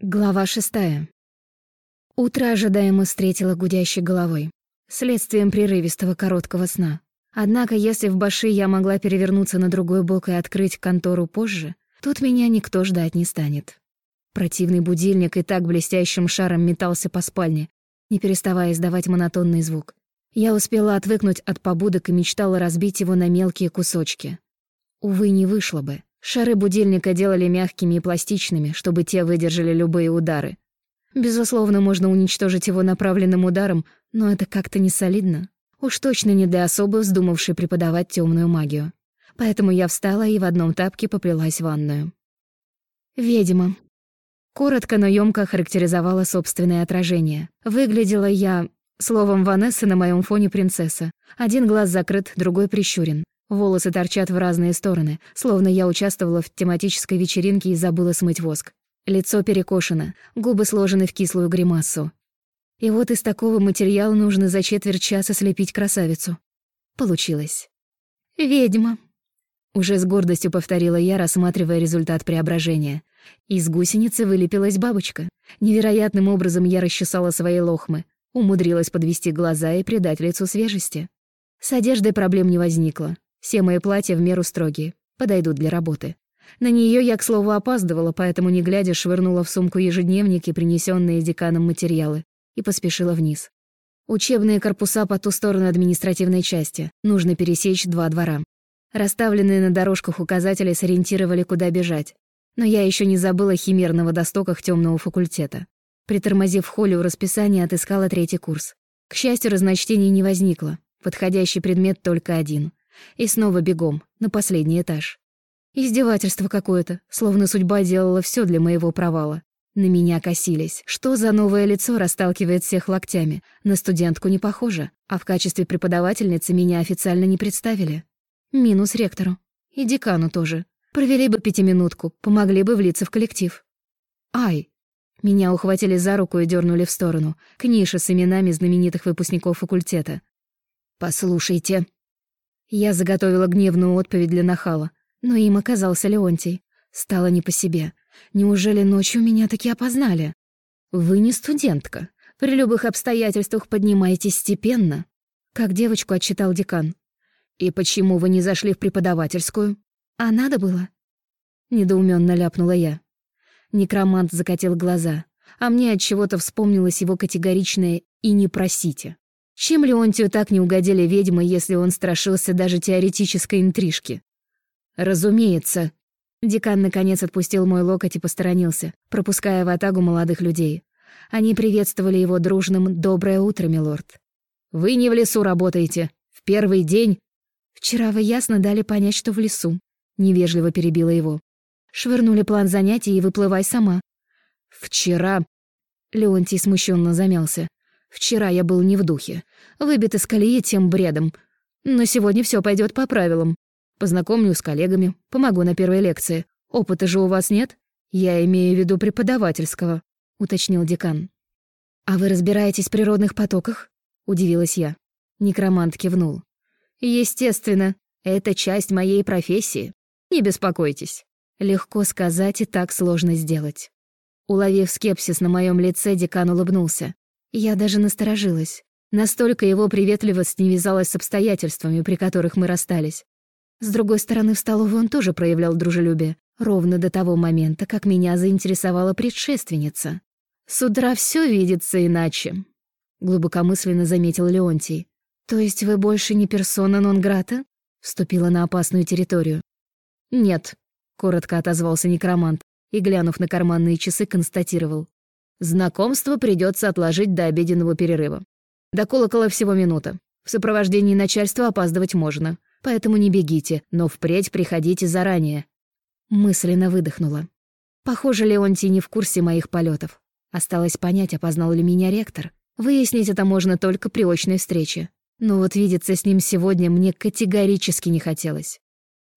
Глава шестая. Утро ожидаемо встретило гудящей головой, следствием прерывистого короткого сна. Однако, если в Баши я могла перевернуться на другой бок и открыть контору позже, тут меня никто ждать не станет. Противный будильник и так блестящим шаром метался по спальне, не переставая издавать монотонный звук. Я успела отвыкнуть от побудок и мечтала разбить его на мелкие кусочки. Увы, не вышло бы. Шары будильника делали мягкими и пластичными, чтобы те выдержали любые удары. Безусловно, можно уничтожить его направленным ударом, но это как-то не солидно. Уж точно не для особо вздумавшей преподавать темную магию. Поэтому я встала и в одном тапке поплелась в ванную. «Ведьма». Коротко, но ёмко характеризовала собственное отражение. Выглядела я... Словом, Ванесса на моем фоне принцесса. Один глаз закрыт, другой прищурен. Волосы торчат в разные стороны, словно я участвовала в тематической вечеринке и забыла смыть воск. Лицо перекошено, губы сложены в кислую гримасу. И вот из такого материала нужно за четверть часа слепить красавицу. Получилось. «Ведьма», — уже с гордостью повторила я, рассматривая результат преображения. Из гусеницы вылепилась бабочка. Невероятным образом я расчесала свои лохмы, умудрилась подвести глаза и придать лицу свежести. С одеждой проблем не возникло. Все мои платья в меру строгие, подойдут для работы. На нее я, к слову, опаздывала, поэтому, не глядя, швырнула в сумку ежедневники, принесенные деканом материалы, и поспешила вниз. Учебные корпуса по ту сторону административной части. Нужно пересечь два двора. Расставленные на дорожках указатели сориентировали, куда бежать. Но я еще не забыла химер на темного факультета. Притормозив в холле у расписания, отыскала третий курс. К счастью, разночтений не возникло. Подходящий предмет только один. И снова бегом, на последний этаж. Издевательство какое-то, словно судьба делала все для моего провала. На меня косились. Что за новое лицо расталкивает всех локтями? На студентку не похоже, а в качестве преподавательницы меня официально не представили. Минус ректору. И декану тоже. Провели бы пятиминутку, помогли бы влиться в коллектив. Ай! Меня ухватили за руку и дернули в сторону, к нише с именами знаменитых выпускников факультета. «Послушайте», я заготовила гневную отповедь для нахала, но им оказался Леонтий. Стало не по себе. Неужели ночью меня таки опознали? Вы не студентка. При любых обстоятельствах поднимаетесь степенно. Как девочку отчитал декан. И почему вы не зашли в преподавательскую? А надо было? Недоуменно ляпнула я. Некромант закатил глаза, а мне от чего-то вспомнилось его категоричное «и не просите». Чем Леонтию так не угодили ведьмы, если он страшился даже теоретической интрижки? Разумеется. Декан наконец отпустил мой локоть и посторонился, пропуская в атагу молодых людей. Они приветствовали его дружным «Доброе утро, милорд». «Вы не в лесу работаете. В первый день...» «Вчера вы ясно дали понять, что в лесу», — невежливо перебила его. «Швырнули план занятий и выплывай сама». «Вчера...» Леонтий смущенно замялся. Вчера я был не в духе. Выбит из колеи тем бредом. Но сегодня все пойдет по правилам. Познакомлю с коллегами, помогу на первой лекции. Опыта же у вас нет? Я имею в виду преподавательского, уточнил декан. А вы разбираетесь в природных потоках? удивилась я. Некромант кивнул. Естественно, это часть моей профессии. Не беспокойтесь. Легко сказать и так сложно сделать. Уловив скепсис на моем лице, декан улыбнулся. Я даже насторожилась. Настолько его приветливость не вязалась с обстоятельствами, при которых мы расстались. С другой стороны, в столовой он тоже проявлял дружелюбие, ровно до того момента, как меня заинтересовала предшественница. «С утра все видится иначе», — глубокомысленно заметил Леонтий. «То есть вы больше не персона нон-грата?» — вступила на опасную территорию. «Нет», — коротко отозвался некромант и, глянув на карманные часы, констатировал. Знакомство придется отложить до обеденного перерыва. До колокола всего минута. В сопровождении начальства опаздывать можно. Поэтому не бегите, но впредь приходите заранее. Мысленно выдохнула. Похоже, Леонтий не в курсе моих полетов. Осталось понять, опознал ли меня ректор. Выяснить это можно только при очной встрече. Но вот видеться с ним сегодня мне категорически не хотелось.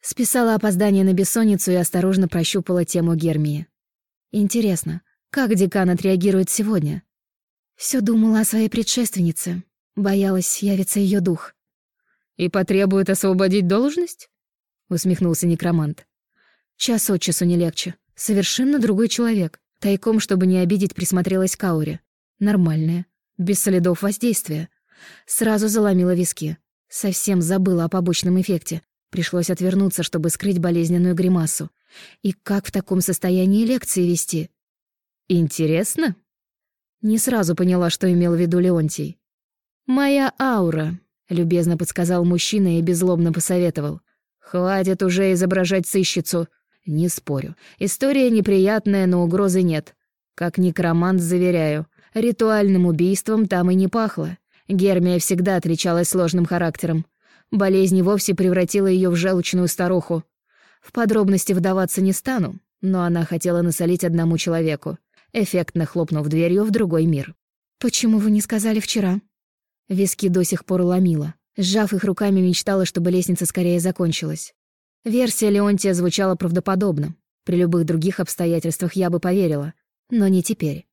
Списала опоздание на бессонницу и осторожно прощупала тему Гермии. Интересно, как декан отреагирует сегодня? Все думала о своей предшественнице. Боялась явиться ее дух. «И потребует освободить должность?» — усмехнулся некромант. «Час от часу не легче. Совершенно другой человек. Тайком, чтобы не обидеть, присмотрелась к ауре. Нормальная, без следов воздействия. Сразу заломила виски. Совсем забыла о побочном эффекте. Пришлось отвернуться, чтобы скрыть болезненную гримасу. И как в таком состоянии лекции вести? Интересно? Не сразу поняла, что имел в виду Леонтий. «Моя аура», — любезно подсказал мужчина и беззлобно посоветовал. «Хватит уже изображать сыщицу. Не спорю. История неприятная, но угрозы нет. Как некромант заверяю, ритуальным убийством там и не пахло. Гермия всегда отличалась сложным характером. Болезнь вовсе превратила ее в желчную старуху. В подробности вдаваться не стану, но она хотела насолить одному человеку, эффектно хлопнув дверью в другой мир. «Почему вы не сказали вчера?» Виски до сих пор ломила. Сжав их руками, мечтала, чтобы лестница скорее закончилась. Версия Леонтия звучала правдоподобно. При любых других обстоятельствах я бы поверила. Но не теперь.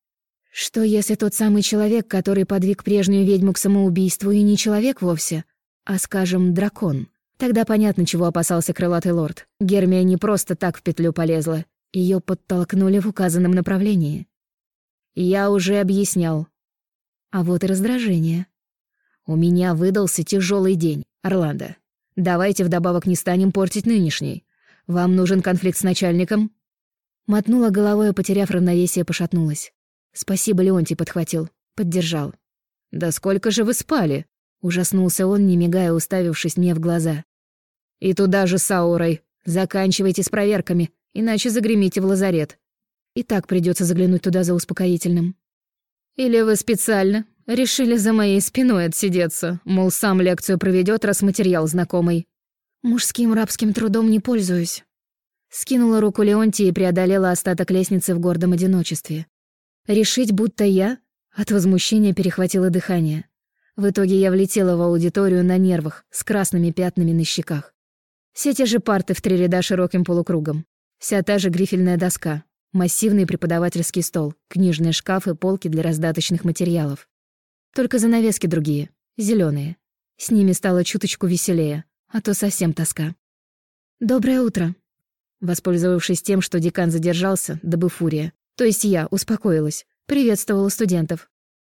Что если тот самый человек, который подвиг прежнюю ведьму к самоубийству, и не человек вовсе, а, скажем, дракон? Тогда понятно, чего опасался крылатый лорд. Гермия не просто так в петлю полезла. Ее подтолкнули в указанном направлении. Я уже объяснял. А вот и раздражение. У меня выдался тяжелый день, Орландо. Давайте вдобавок не станем портить нынешний. Вам нужен конфликт с начальником?» Мотнула головой, потеряв равновесие, пошатнулась. Спасибо, Леонтий подхватил. Поддержал. «Да сколько же вы спали?» Ужаснулся он, не мигая, уставившись мне в глаза. «И туда же с аурой. Заканчивайте с проверками, иначе загремите в лазарет. И так придется заглянуть туда за успокоительным». «Или вы специально решили за моей спиной отсидеться, мол, сам лекцию проведет, раз материал знакомый?» «Мужским рабским трудом не пользуюсь». Скинула руку Леонтия и преодолела остаток лестницы в гордом одиночестве. Решить, будто я? От возмущения перехватило дыхание. В итоге я влетела в аудиторию на нервах, с красными пятнами на щеках. Все те же парты в три ряда широким полукругом. Вся та же грифельная доска, массивный преподавательский стол, книжные шкафы, полки для раздаточных материалов. Только занавески другие, зеленые. С ними стало чуточку веселее, а то совсем тоска. «Доброе утро!» Воспользовавшись тем, что декан задержался, дабы фурия, то есть я успокоилась, приветствовала студентов.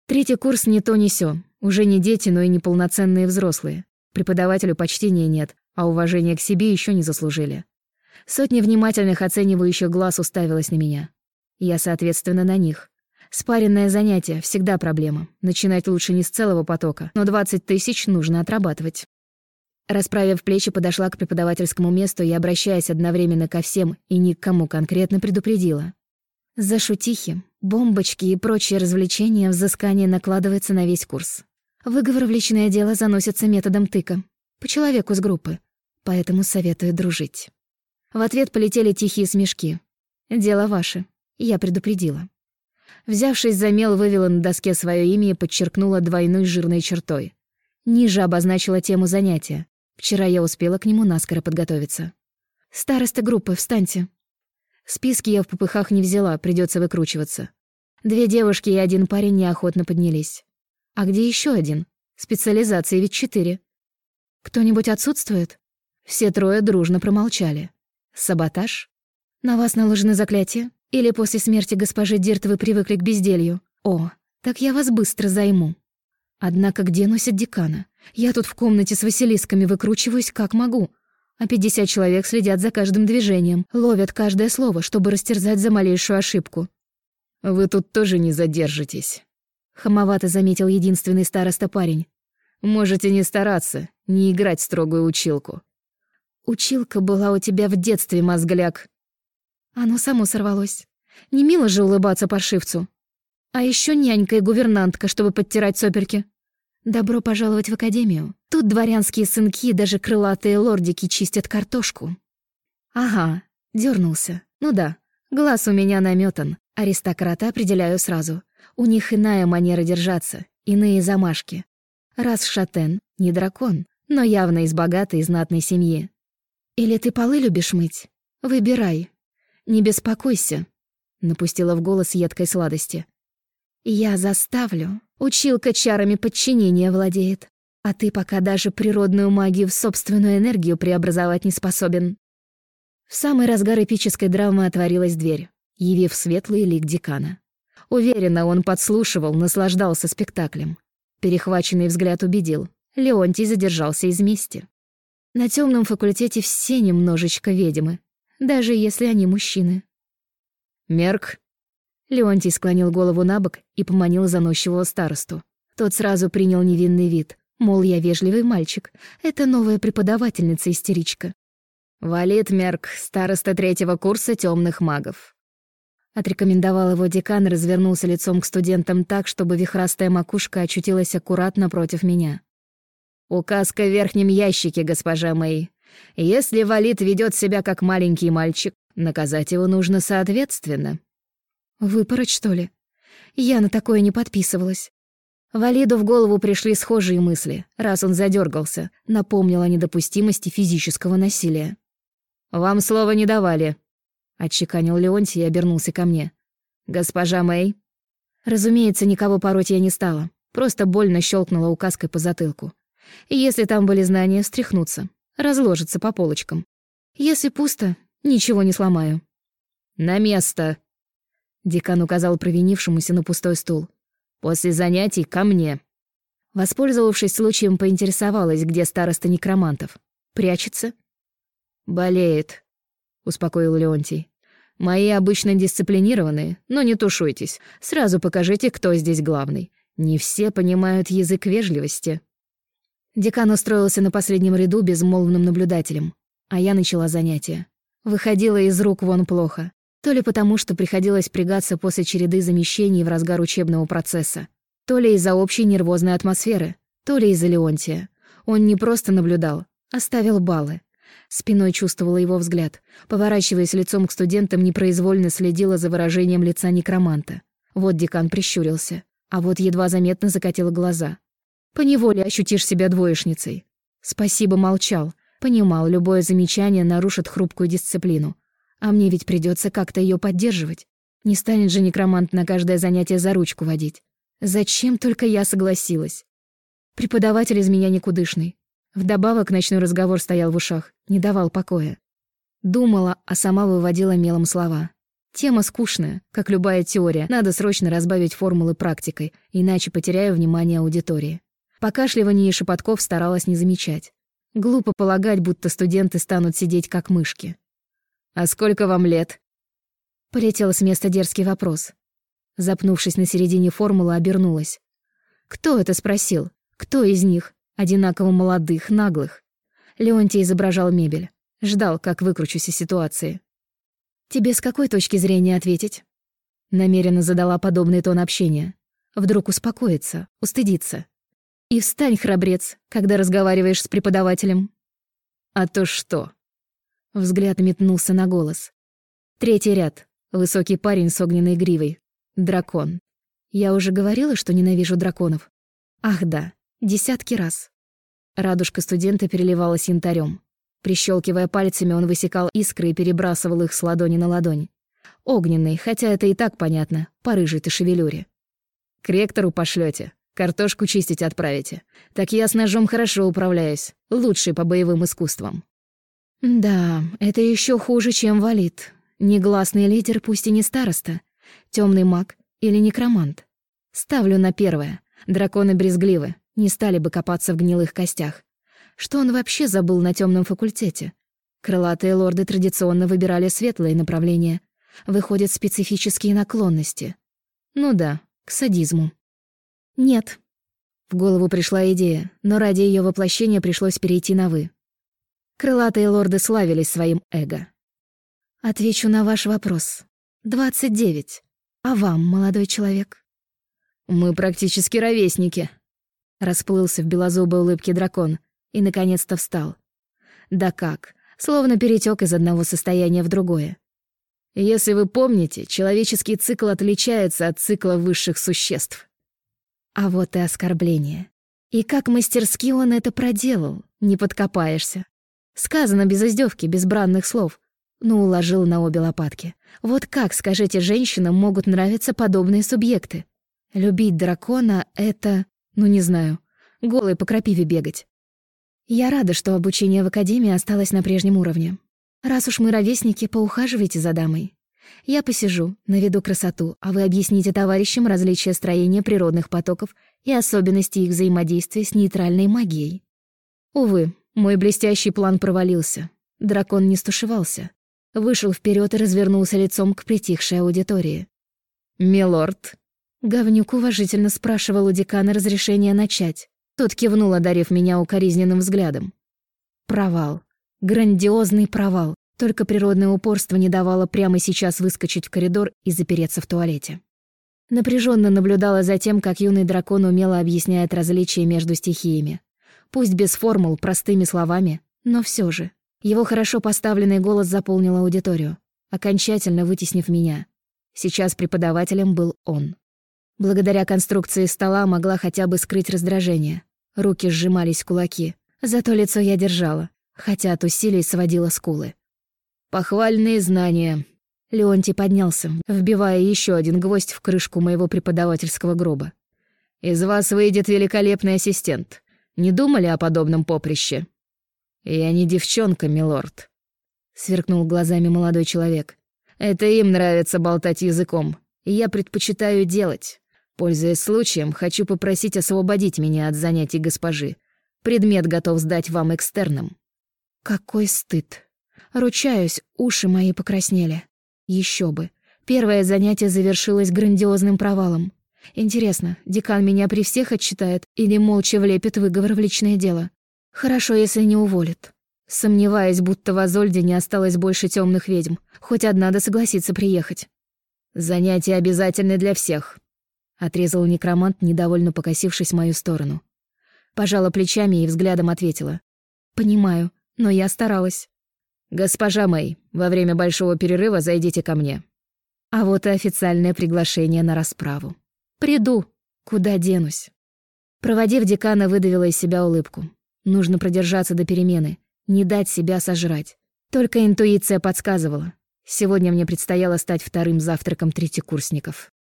Третий курс не то не сё. Уже не дети, но и не полноценные взрослые. Преподавателю почтения нет, а уважения к себе еще не заслужили. Сотни внимательных оценивающих глаз уставилась на меня. Я, соответственно, на них. Спаренное занятие — всегда проблема. Начинать лучше не с целого потока, но 20 тысяч нужно отрабатывать. Расправив плечи, подошла к преподавательскому месту и, обращаясь одновременно ко всем и ни к кому конкретно, предупредила. За шутихи, бомбочки и прочие развлечения взыскание накладывается на весь курс. Выговор в личное дело заносится методом тыка. По человеку с группы. Поэтому советую дружить. В ответ полетели тихие смешки. «Дело ваше. Я предупредила». Взявшись за мел, вывела на доске свое имя и подчеркнула двойной жирной чертой. Ниже обозначила тему занятия. Вчера я успела к нему наскоро подготовиться. «Староста группы, встаньте!» Списки я в попыхах не взяла, придется выкручиваться. Две девушки и один парень неохотно поднялись. А где еще один? Специализации ведь четыре. Кто-нибудь отсутствует? Все трое дружно промолчали. Саботаж? На вас наложены заклятия? Или после смерти госпожи Дирт вы привыкли к безделью? О, так я вас быстро займу. Однако где носят декана? Я тут в комнате с Василисками выкручиваюсь как могу а 50 человек следят за каждым движением, ловят каждое слово, чтобы растерзать за малейшую ошибку. «Вы тут тоже не задержитесь», — хамовато заметил единственный староста парень. «Можете не стараться, не играть строгую училку». «Училка была у тебя в детстве, мозгляк». Оно само сорвалось. Не мило же улыбаться паршивцу. А еще нянька и гувернантка, чтобы подтирать соперки. Добро пожаловать в академию. Тут дворянские сынки и даже крылатые лордики чистят картошку. Ага, дернулся. Ну да, глаз у меня наметан. Аристократа определяю сразу. У них иная манера держаться, иные замашки. Раз Шатен не дракон, но явно из богатой и знатной семьи. Или ты полы любишь мыть? Выбирай. Не беспокойся, напустила в голос едкой сладости. Я заставлю. Училка чарами подчинения владеет. А ты пока даже природную магию в собственную энергию преобразовать не способен. В самый разгар эпической драмы отворилась дверь. явив светлый лик декана. Уверенно он подслушивал, наслаждался спектаклем. Перехваченный взгляд убедил. Леонтий задержался из мести. На темном факультете все немножечко ведьмы, даже если они мужчины. «Мерк?» Леонтий склонил голову на бок и поманил заносчивого старосту. Тот сразу принял невинный вид, мол, я вежливый мальчик. Это новая преподавательница-истеричка. «Валит Мерк, староста третьего курса темных магов». Отрекомендовал его декан и развернулся лицом к студентам так, чтобы вихрастая макушка очутилась аккуратно против меня. Указка в верхнем ящике, госпожа Мэй. Если Валит ведет себя как маленький мальчик, наказать его нужно соответственно. Выпороть, что ли? Я на такое не подписывалась. Валиду в голову пришли схожие мысли, раз он задергался, напомнил о недопустимости физического насилия. «Вам слова не давали», — отчеканил Леонтий и обернулся ко мне. «Госпожа Мэй?» Разумеется, никого пороть я не стала, просто больно щелкнула указкой по затылку. Если там были знания, встряхнуться, разложиться по полочкам. Если пусто, ничего не сломаю. «На место!» Декан указал провинившемуся на пустой стул. «После занятий ко мне». Воспользовавшись случаем, поинтересовалась, где староста некромантов. «Прячется?» «Болеет», — успокоил Леонтий. «Мои обычно дисциплинированные, но не тушуйтесь. Сразу покажите, кто здесь главный. Не все понимают язык вежливости». Декан устроился на последнем ряду безмолвным наблюдателем, а я начала занятие. Выходила из рук вон плохо. То ли потому, что приходилось пригаться после череды замещений в разгар учебного процесса, то ли из-за общей нервозной атмосферы, то ли из-за Леонтия. Он не просто наблюдал, а ставил баллы. Спиной чувствовала его взгляд. Поворачиваясь лицом к студентам, непроизвольно следила за выражением лица некроманта. Вот декан прищурился, а вот едва заметно закатила глаза. Поневоле ощутишь себя двоечницей. Спасибо молчал. Понимал, любое замечание нарушит хрупкую дисциплину. А мне ведь придется как-то ее поддерживать. Не станет же некромант на каждое занятие за ручку водить. Зачем только я согласилась? Преподаватель из меня никудышный. Вдобавок ночной разговор стоял в ушах, не давал покоя. Думала, а сама выводила мелом слова. Тема скучная, как любая теория. Надо срочно разбавить формулы практикой, иначе потеряю внимание аудитории. Покашливание и шепотков старалась не замечать. Глупо полагать, будто студенты станут сидеть как мышки. «А сколько вам лет?» Полетел с места дерзкий вопрос. Запнувшись на середине формулы, обернулась. «Кто это спросил? Кто из них? Одинаково молодых, наглых?» Леонтий изображал мебель. Ждал, как выкручусь из ситуации. «Тебе с какой точки зрения ответить?» Намеренно задала подобный тон общения. Вдруг успокоится, устыдится. И встань, храбрец, когда разговариваешь с преподавателем. А то что? Взгляд метнулся на голос. Третий ряд. Высокий парень с огненной гривой. Дракон. Я уже говорила, что ненавижу драконов. Ах да, десятки раз. Радужка студента переливалась янтарем. Прищелкивая пальцами, он высекал искры и перебрасывал их с ладони на ладонь. Огненный, хотя это и так понятно, по рыжей-то шевелюре. «К ректору пошлете, Картошку чистить отправите. Так я с ножом хорошо управляюсь. Лучший по боевым искусствам». «Да, это еще хуже, чем валит. Негласный лидер, пусть и не староста. темный маг или некромант. Ставлю на первое. Драконы брезгливы, не стали бы копаться в гнилых костях. Что он вообще забыл на темном факультете? Крылатые лорды традиционно выбирали светлые направления. Выходят специфические наклонности. Ну да, к садизму. «Нет». В голову пришла идея, но ради ее воплощения пришлось перейти на «вы». Крылатые лорды славились своим эго. «Отвечу на ваш вопрос. Двадцать девять. А вам, молодой человек?» «Мы практически ровесники», — расплылся в белозубой улыбке дракон и, наконец-то, встал. «Да как? Словно перетек из одного состояния в другое. Если вы помните, человеческий цикл отличается от цикла высших существ. А вот и оскорбление. И как мастерски он это проделал, не подкопаешься. Сказано без издевки, без бранных слов, но уложил на обе лопатки. Вот как, скажите, женщинам могут нравиться подобные субъекты? Любить дракона — это, ну не знаю, голой по крапиве бегать. Я рада, что обучение в академии осталось на прежнем уровне. Раз уж мы ровесники, поухаживайте за дамой. Я посижу, наведу красоту, а вы объясните товарищам различия строения природных потоков и особенности их взаимодействия с нейтральной магией. Увы, мой блестящий план провалился. Дракон не стушевался. Вышел вперед и развернулся лицом к притихшей аудитории. «Милорд», Говнюк уважительно спрашивал у декана разрешения начать. Тот кивнул, одарив меня укоризненным взглядом. Провал. Грандиозный провал. Только природное упорство не давало прямо сейчас выскочить в коридор и запереться в туалете. Напряженно наблюдала за тем, как юный дракон умело объясняет различия между стихиями. Пусть без формул, простыми словами, но все же. Его хорошо поставленный голос заполнил аудиторию, окончательно вытеснив меня. Сейчас преподавателем был он. Благодаря конструкции стола могла хотя бы скрыть раздражение. Руки сжимались кулаки. Зато лицо я держала, хотя от усилий сводила скулы. «Похвальные знания». Леонтий поднялся, вбивая еще один гвоздь в крышку моего преподавательского гроба. «Из вас выйдет великолепный ассистент. Не думали о подобном поприще?» «Я не девчонка, милорд», — сверкнул глазами молодой человек. «Это им нравится болтать языком, я предпочитаю делать. Пользуясь случаем, хочу попросить освободить меня от занятий госпожи. Предмет готов сдать вам экстерном». Какой стыд. Ручаюсь, уши мои покраснели. Еще бы. Первое занятие завершилось грандиозным провалом. Интересно, декан меня при всех отчитает или молча влепит выговор в личное дело? Хорошо, если не уволит. Сомневаясь, будто в Азольде не осталось больше темных ведьм. Хоть одна да согласится приехать. Занятия обязательны для всех. Отрезал некромант, недовольно покосившись в мою сторону. Пожала плечами и взглядом ответила. «Понимаю, но я старалась». «Госпожа Мэй, во время большого перерыва зайдите ко мне». А вот и официальное приглашение на расправу. «Приду. Куда денусь?» Проводив декана, выдавила из себя улыбку. Нужно продержаться до перемены, не дать себя сожрать. Только интуиция подсказывала. Сегодня мне предстояло стать вторым завтраком третьекурсников.